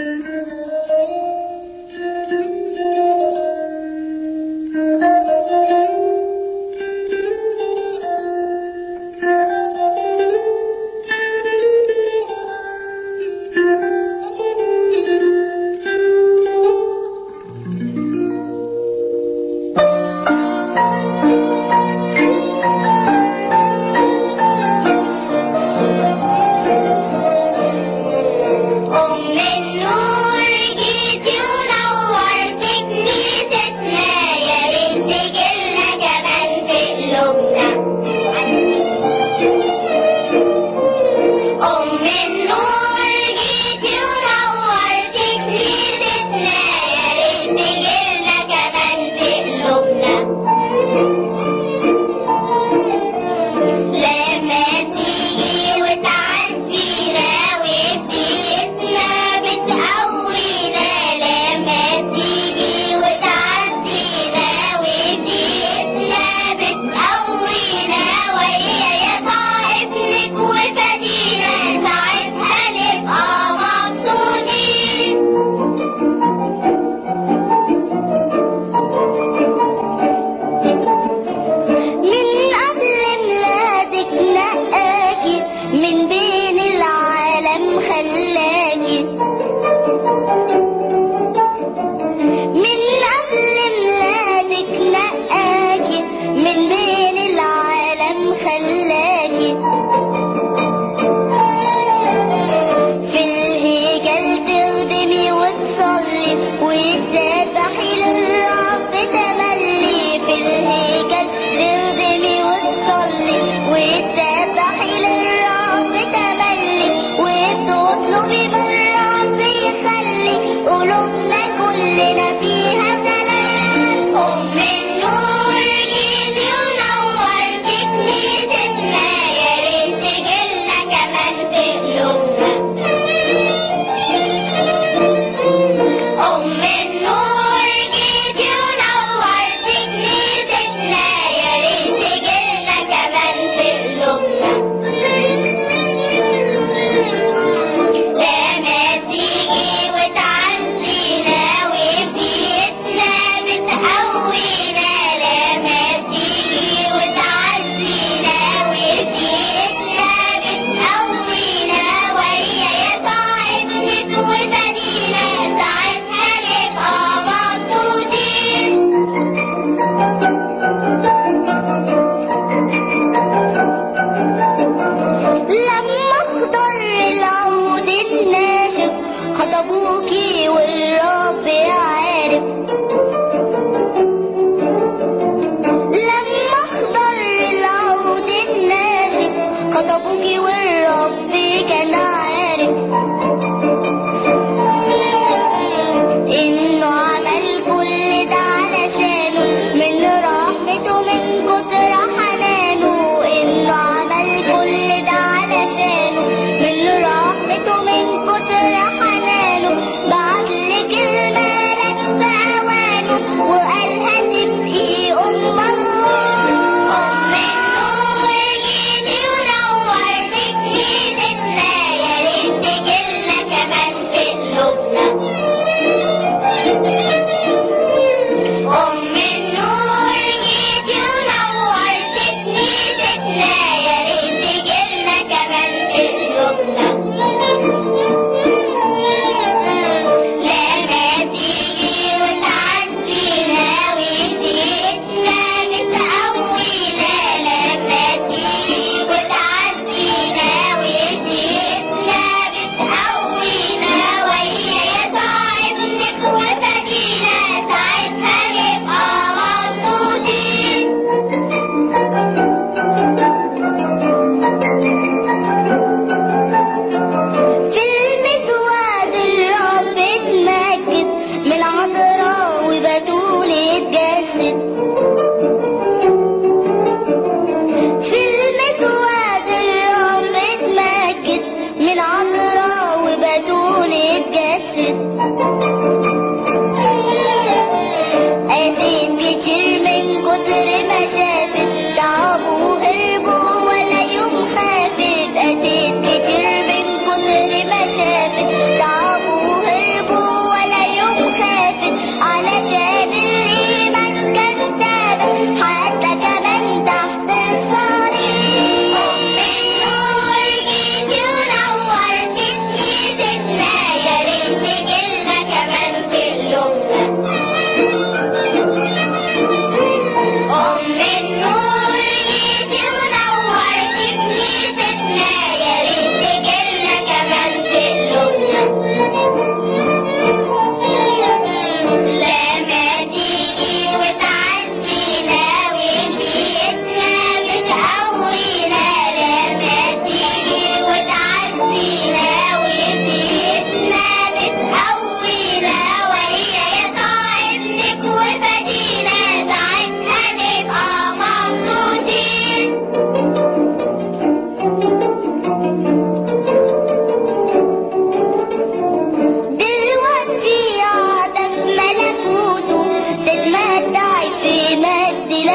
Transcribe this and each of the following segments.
Thank you.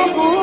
قلوبهم